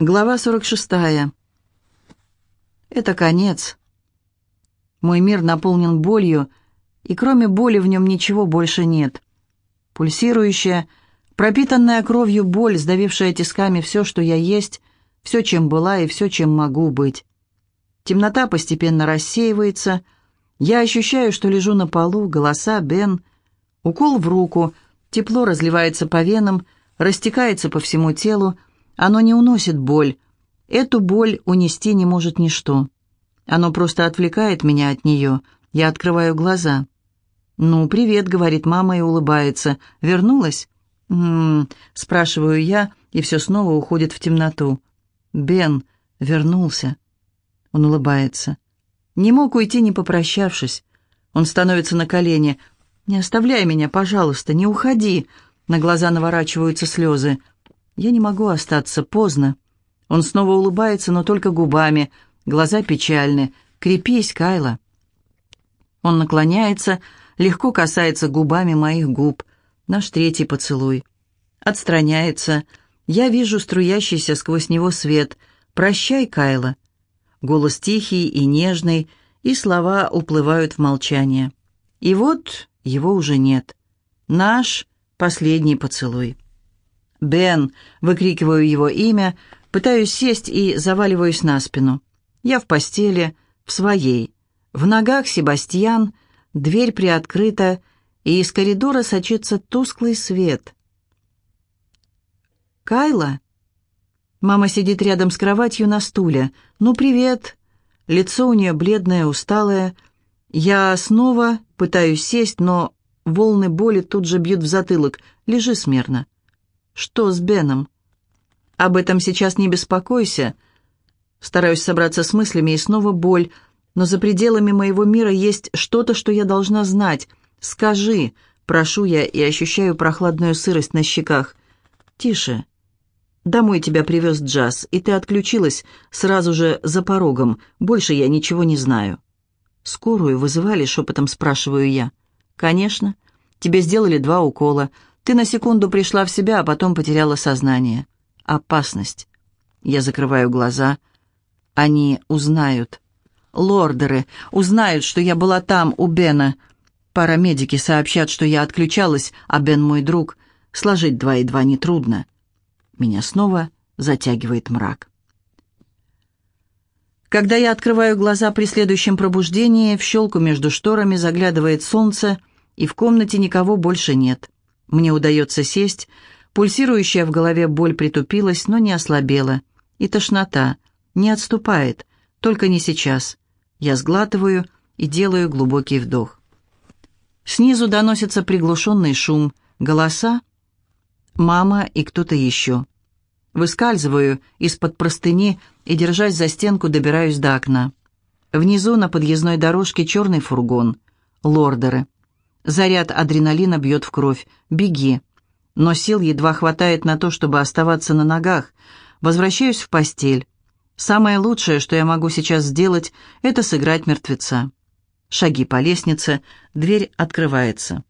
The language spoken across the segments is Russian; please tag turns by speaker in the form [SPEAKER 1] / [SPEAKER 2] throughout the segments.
[SPEAKER 1] Глава 46. Это конец. Мой мир наполнен болью, и кроме боли в нем ничего больше нет. Пульсирующая, пропитанная кровью боль, сдавившая тисками все, что я есть, все, чем была и все, чем могу быть. Темнота постепенно рассеивается. Я ощущаю, что лежу на полу, голоса, Бен. Укол в руку, тепло разливается по венам, растекается по всему телу, оно не уносит боль. Эту боль унести не может ничто. Оно просто отвлекает меня от нее. Я открываю глаза. «Ну, привет», — говорит мама и улыбается. «Вернулась?» «М-м-м», спрашиваю я, и все снова уходит в темноту. «Бен вернулся». Он улыбается. Не мог уйти, не попрощавшись. Он становится на колени. «Не оставляй меня, пожалуйста, не уходи!» На глаза наворачиваются слезы. Я не могу остаться, поздно. Он снова улыбается, но только губами. Глаза печальны. «Крепись, Кайла». Он наклоняется, легко касается губами моих губ. Наш третий поцелуй. Отстраняется. Я вижу струящийся сквозь него свет. «Прощай, Кайла». Голос тихий и нежный, и слова уплывают в молчание. И вот его уже нет. Наш последний поцелуй. «Бен!» — выкрикиваю его имя, пытаюсь сесть и заваливаюсь на спину. Я в постели, в своей. В ногах Себастьян, дверь приоткрыта, и из коридора сочится тусклый свет. «Кайла?» Мама сидит рядом с кроватью на стуле. «Ну, привет!» Лицо у нее бледное, усталое. Я снова пытаюсь сесть, но волны боли тут же бьют в затылок. Лежи смирно. «Что с Беном?» «Об этом сейчас не беспокойся». Стараюсь собраться с мыслями, и снова боль. Но за пределами моего мира есть что-то, что я должна знать. «Скажи», — прошу я и ощущаю прохладную сырость на щеках. «Тише». «Домой тебя привез Джаз, и ты отключилась сразу же за порогом. Больше я ничего не знаю». «Скорую вызывали?» — шепотом спрашиваю я. «Конечно. Тебе сделали два укола. Ты на секунду пришла в себя, а потом потеряла сознание. Опасность. Я закрываю глаза. Они узнают. Лордеры узнают, что я была там, у Бена. Парамедики сообщат, что я отключалась, а Бен мой друг. Сложить два и два нетрудно. Меня снова затягивает мрак. Когда я открываю глаза при следующем пробуждении, в щелку между шторами заглядывает солнце, и в комнате никого больше нет. Мне удается сесть, пульсирующая в голове боль притупилась, но не ослабела. И тошнота не отступает, только не сейчас. Я сглатываю и делаю глубокий вдох. Снизу доносится приглушенный шум, голоса, мама и кто-то еще. Выскальзываю из-под простыни и, держась за стенку, добираюсь до окна. Внизу на подъездной дорожке черный фургон. Лордеры. Заряд адреналина бьет в кровь. «Беги!» Но сил едва хватает на то, чтобы оставаться на ногах. Возвращаюсь в постель. Самое лучшее, что я могу сейчас сделать, это сыграть мертвеца. Шаги по лестнице, дверь открывается.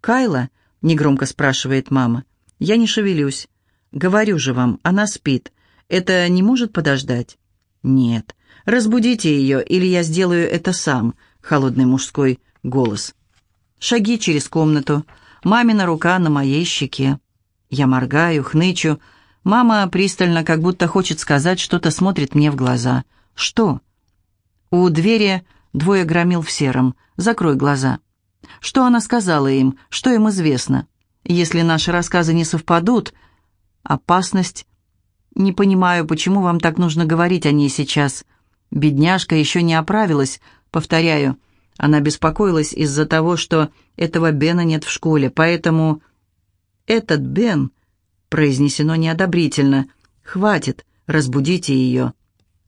[SPEAKER 1] «Кайла?» — негромко спрашивает мама. «Я не шевелюсь. Говорю же вам, она спит. Это не может подождать?» «Нет. Разбудите ее, или я сделаю это сам», — холодный мужской голос. Шаги через комнату. Мамина рука на моей щеке. Я моргаю, хнычу. Мама пристально, как будто хочет сказать, что-то смотрит мне в глаза. «Что?» У двери двое громил в сером. «Закрой глаза». Что она сказала им? Что им известно? Если наши рассказы не совпадут... Опасность... Не понимаю, почему вам так нужно говорить о ней сейчас. Бедняжка еще не оправилась, повторяю. Она беспокоилась из-за того, что этого Бена нет в школе, поэтому... «Этот Бен...» произнесено неодобрительно. «Хватит, разбудите ее».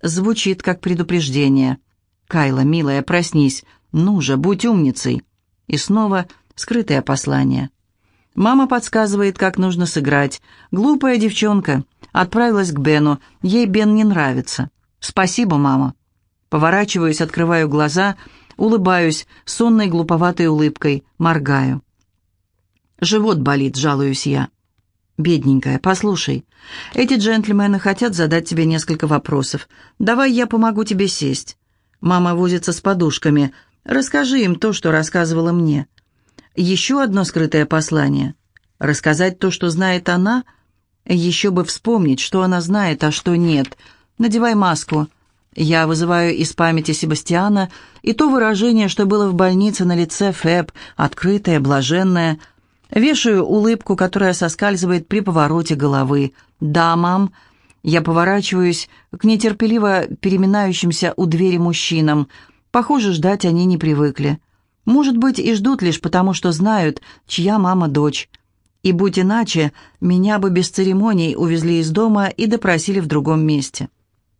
[SPEAKER 1] Звучит как предупреждение. «Кайла, милая, проснись. Ну же, будь умницей». И снова скрытое послание. Мама подсказывает, как нужно сыграть. Глупая девчонка. Отправилась к Бену. Ей Бен не нравится. «Спасибо, мама». Поворачиваюсь, открываю глаза — Улыбаюсь, сонной глуповатой улыбкой, моргаю. Живот болит, жалуюсь я. «Бедненькая, послушай, эти джентльмены хотят задать тебе несколько вопросов. Давай я помогу тебе сесть. Мама возится с подушками. Расскажи им то, что рассказывала мне. Еще одно скрытое послание. Рассказать то, что знает она. Еще бы вспомнить, что она знает, а что нет. Надевай маску. Я вызываю из памяти Себастьяна и то выражение, что было в больнице на лице Фэб, открытое, блаженное – Вешаю улыбку, которая соскальзывает при повороте головы. «Да, мам». Я поворачиваюсь к нетерпеливо переминающимся у двери мужчинам. Похоже, ждать они не привыкли. Может быть, и ждут лишь потому, что знают, чья мама дочь. И будь иначе, меня бы без церемоний увезли из дома и допросили в другом месте.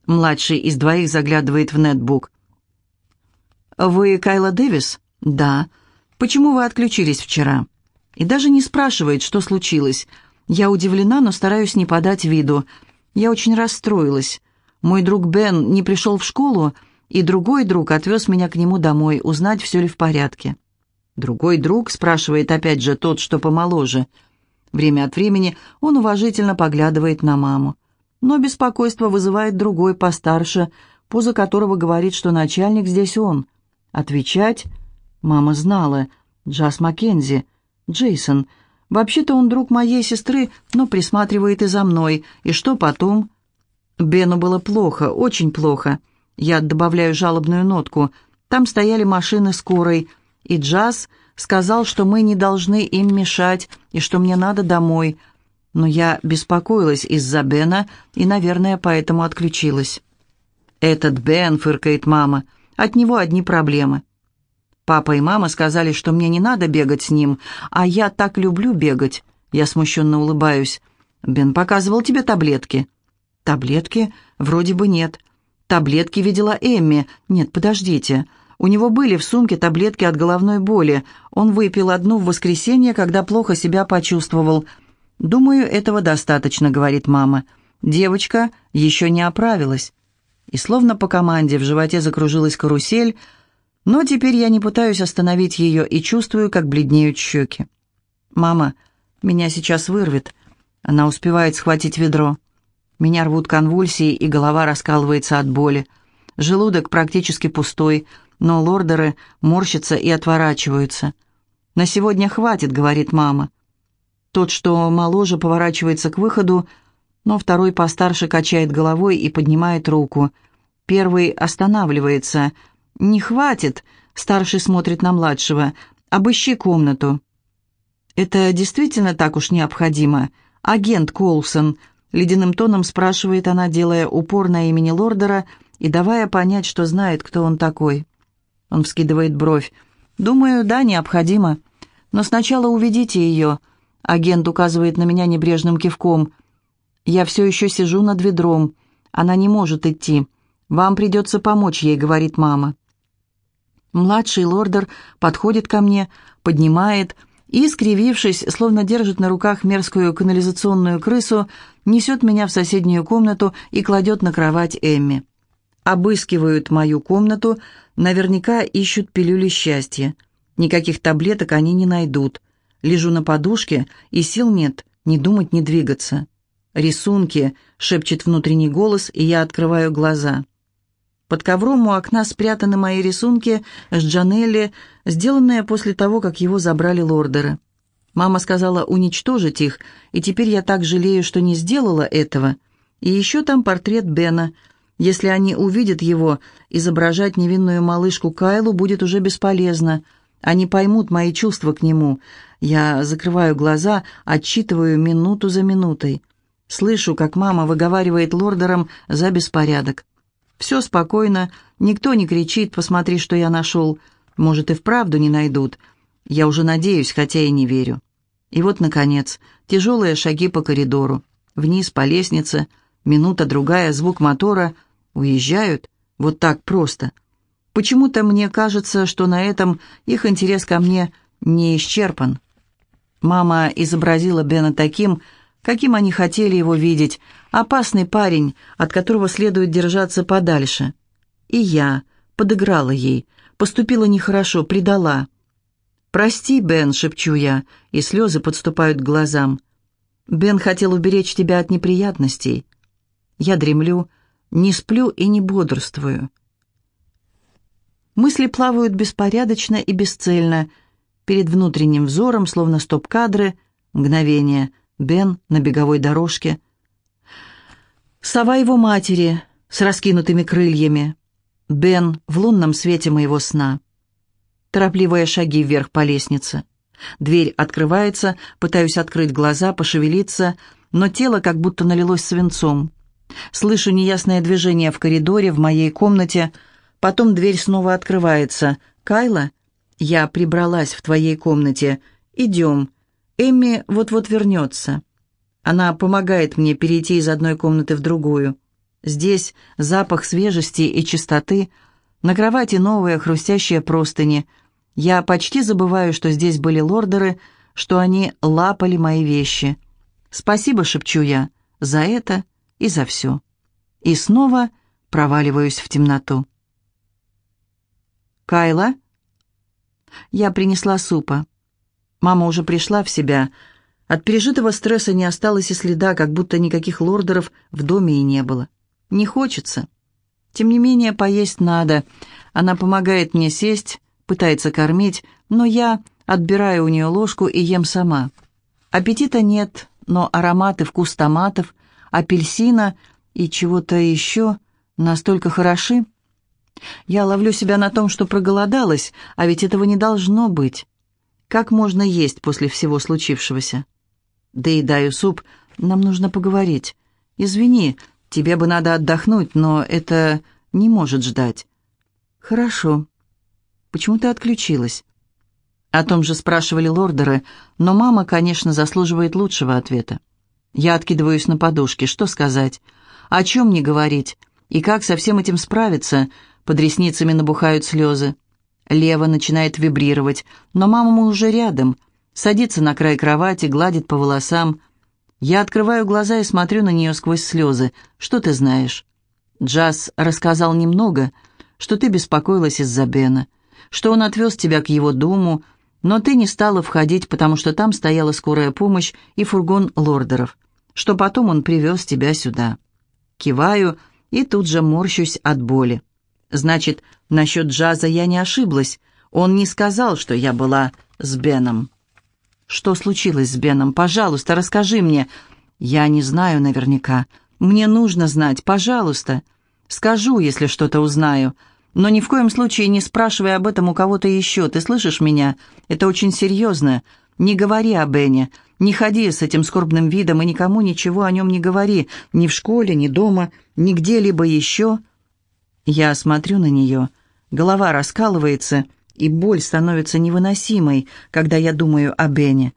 [SPEAKER 1] Младший из двоих заглядывает в нетбук. «Вы Кайла Дэвис?» «Да». «Почему вы отключились вчера?» И даже не спрашивает, что случилось. Я удивлена, но стараюсь не подать виду. Я очень расстроилась. Мой друг Бен не пришел в школу, и другой друг отвез меня к нему домой, узнать, все ли в порядке. Другой друг спрашивает опять же тот, что помоложе. Время от времени он уважительно поглядывает на маму. Но беспокойство вызывает другой постарше, поза которого говорит, что начальник здесь он. Отвечать мама знала, Джаз Маккензи — Джейсон. Вообще-то он друг моей сестры, но присматривает и за мной. И что потом? Бену было плохо, очень плохо. Я добавляю жалобную нотку. Там стояли машины скорой, и Джаз сказал, что мы не должны им мешать и что мне надо домой. Но я беспокоилась из-за Бена и, наверное, поэтому отключилась. «Этот Бен», — фыркает мама, — «от него одни проблемы». Папа и мама сказали, что мне не надо бегать с ним, а я так люблю бегать. Я смущенно улыбаюсь. Бен показывал тебе таблетки. Таблетки? Вроде бы нет. Таблетки видела Эмми. Нет, подождите. У него были в сумке таблетки от головной боли. Он выпил одну в воскресенье, когда плохо себя почувствовал. «Думаю, этого достаточно», — говорит мама. Девочка еще не оправилась. И словно по команде в животе закружилась карусель, но теперь я не пытаюсь остановить ее и чувствую, как бледнеют щеки. «Мама, меня сейчас вырвет». Она успевает схватить ведро. Меня рвут конвульсии, и голова раскалывается от боли. Желудок практически пустой, но лордеры морщатся и отворачиваются. «На сегодня хватит», — говорит мама. Тот, что моложе, поворачивается к выходу, но второй постарше качает головой и поднимает руку. Первый останавливается — «Не хватит», — старший смотрит на младшего. «Обыщи комнату». «Это действительно так уж необходимо?» «Агент Колсон», — ледяным тоном спрашивает она, делая упор на имени Лордера и давая понять, что знает, кто он такой. Он вскидывает бровь. «Думаю, да, необходимо. Но сначала уведите ее». Агент указывает на меня небрежным кивком. «Я все еще сижу над ведром. Она не может идти. Вам придется помочь ей», — говорит мама. Младший лордер подходит ко мне, поднимает и, скривившись, словно держит на руках мерзкую канализационную крысу, несет меня в соседнюю комнату и кладет на кровать Эмми. Обыскивают мою комнату, наверняка ищут пилюли счастья. Никаких таблеток они не найдут. Лежу на подушке, и сил нет ни думать, ни двигаться. «Рисунки», — шепчет внутренний голос, и я открываю глаза. Под ковром у окна спрятаны мои рисунки с Джанелли, сделанные после того, как его забрали лордеры. Мама сказала уничтожить их, и теперь я так жалею, что не сделала этого. И еще там портрет Бена. Если они увидят его, изображать невинную малышку Кайлу будет уже бесполезно. Они поймут мои чувства к нему. Я закрываю глаза, отчитываю минуту за минутой. Слышу, как мама выговаривает лордерам за беспорядок. Все спокойно, никто не кричит «посмотри, что я нашел». Может, и вправду не найдут. Я уже надеюсь, хотя и не верю. И вот, наконец, тяжелые шаги по коридору. Вниз по лестнице, минута-другая, звук мотора. Уезжают. Вот так просто. Почему-то мне кажется, что на этом их интерес ко мне не исчерпан. Мама изобразила Бена таким, каким они хотели его видеть, опасный парень, от которого следует держаться подальше. И я подыграла ей, поступила нехорошо, предала. «Прости, Бен», — шепчу я, и слезы подступают к глазам. Бен хотел уберечь тебя от неприятностей. Я дремлю, не сплю и не бодрствую. Мысли плавают беспорядочно и бесцельно. Перед внутренним взором, словно стоп-кадры, мгновение. Бен на беговой дорожке. Сова его матери с раскинутыми крыльями. Бен в лунном свете моего сна. Торопливые шаги вверх по лестнице. Дверь открывается, пытаюсь открыть глаза, пошевелиться, но тело как будто налилось свинцом. Слышу неясное движение в коридоре, в моей комнате. Потом дверь снова открывается. «Кайла, я прибралась в твоей комнате. Идем. Эмми вот-вот вернется». Она помогает мне перейти из одной комнаты в другую. Здесь запах свежести и чистоты, на кровати новые хрустящие простыни. Я почти забываю, что здесь были лордеры, что они лапали мои вещи. «Спасибо», — шепчу я, — «за это и за все». И снова проваливаюсь в темноту. «Кайла?» Я принесла супа. Мама уже пришла в себя. От пережитого стресса не осталось и следа, как будто никаких лордеров в доме и не было. Не хочется. Тем не менее, поесть надо. Она помогает мне сесть, пытается кормить, но я отбираю у нее ложку и ем сама. Аппетита нет, но аромат и вкус томатов, апельсина и чего-то еще настолько хороши. Я ловлю себя на том, что проголодалась, а ведь этого не должно быть. Как можно есть после всего случившегося? Доедаю суп, нам нужно поговорить. Извини, тебе бы надо отдохнуть, но это не может ждать. Хорошо. Почему ты отключилась? О том же спрашивали лордеры, но мама, конечно, заслуживает лучшего ответа. Я откидываюсь на подушке. Что сказать? О чем не говорить? И как со всем этим справиться? Под ресницами набухают слезы. Лева начинает вибрировать, но мама уже рядом. Садится на край кровати, гладит по волосам. Я открываю глаза и смотрю на нее сквозь слезы. «Что ты знаешь?» Джаз рассказал немного, что ты беспокоилась из-за Бена, что он отвез тебя к его дому, но ты не стала входить, потому что там стояла скорая помощь и фургон лордеров, что потом он привез тебя сюда. Киваю и тут же морщусь от боли. Значит, насчет джаза я не ошиблась. Он не сказал, что я была с Беном. Что случилось с Беном? Пожалуйста, расскажи мне. Я не знаю наверняка. Мне нужно знать, пожалуйста. Скажу, если что-то узнаю. Но ни в коем случае не спрашивай об этом у кого-то еще. Ты слышишь меня? Это очень серьезно. Не говори о Бене. Не ходи с этим скорбным видом и никому ничего о нем не говори. Ни в школе, ни дома, ни где-либо еще. Я смотрю на нее. Голова раскалывается, и боль становится невыносимой, когда я думаю о Бене.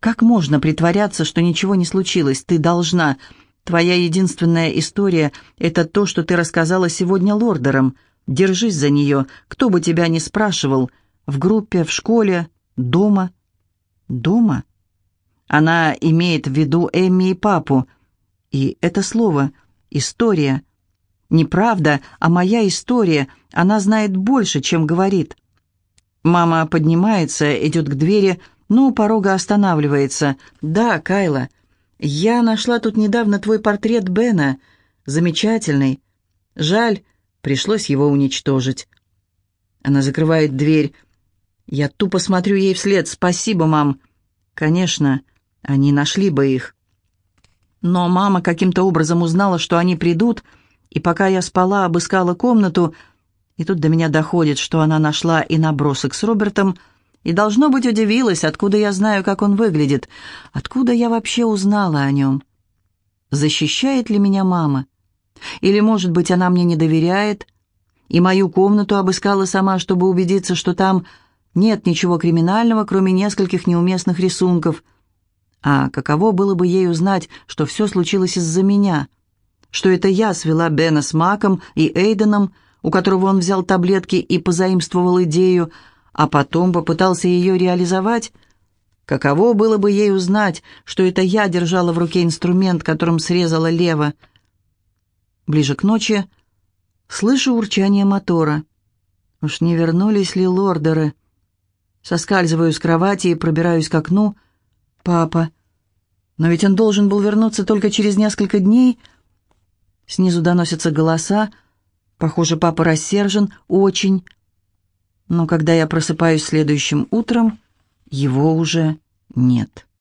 [SPEAKER 1] Как можно притворяться, что ничего не случилось? Ты должна... Твоя единственная история — это то, что ты рассказала сегодня лордерам. Держись за нее, кто бы тебя ни спрашивал. В группе, в школе, дома. Дома? Она имеет в виду Эмми и папу. И это слово «история». Неправда, а моя история. Она знает больше, чем говорит. Мама поднимается, идет к двери, но у порога останавливается. «Да, Кайла, «Я нашла тут недавно твой портрет Бена. Замечательный. Жаль, пришлось его уничтожить». Она закрывает дверь. Я тупо смотрю ей вслед. «Спасибо, мам». «Конечно, они нашли бы их». Но мама каким-то образом узнала, что они придут, и пока я спала, обыскала комнату, и тут до меня доходит, что она нашла и набросок с Робертом, и, должно быть, удивилась, откуда я знаю, как он выглядит, откуда я вообще узнала о нем. Защищает ли меня мама? Или, может быть, она мне не доверяет, и мою комнату обыскала сама, чтобы убедиться, что там нет ничего криминального, кроме нескольких неуместных рисунков. А каково было бы ей узнать, что все случилось из-за меня, что это я свела Бена с Маком и Эйденом, у которого он взял таблетки и позаимствовал идею, а потом попытался ее реализовать, каково было бы ей узнать, что это я держала в руке инструмент, которым срезала лево. Ближе к ночи слышу урчание мотора. Уж не вернулись ли лордеры? Соскальзываю с кровати и пробираюсь к окну. Папа. Но ведь он должен был вернуться только через несколько дней. Снизу доносятся голоса. Похоже, папа рассержен, очень. Но когда я просыпаюсь следующим утром, его уже нет.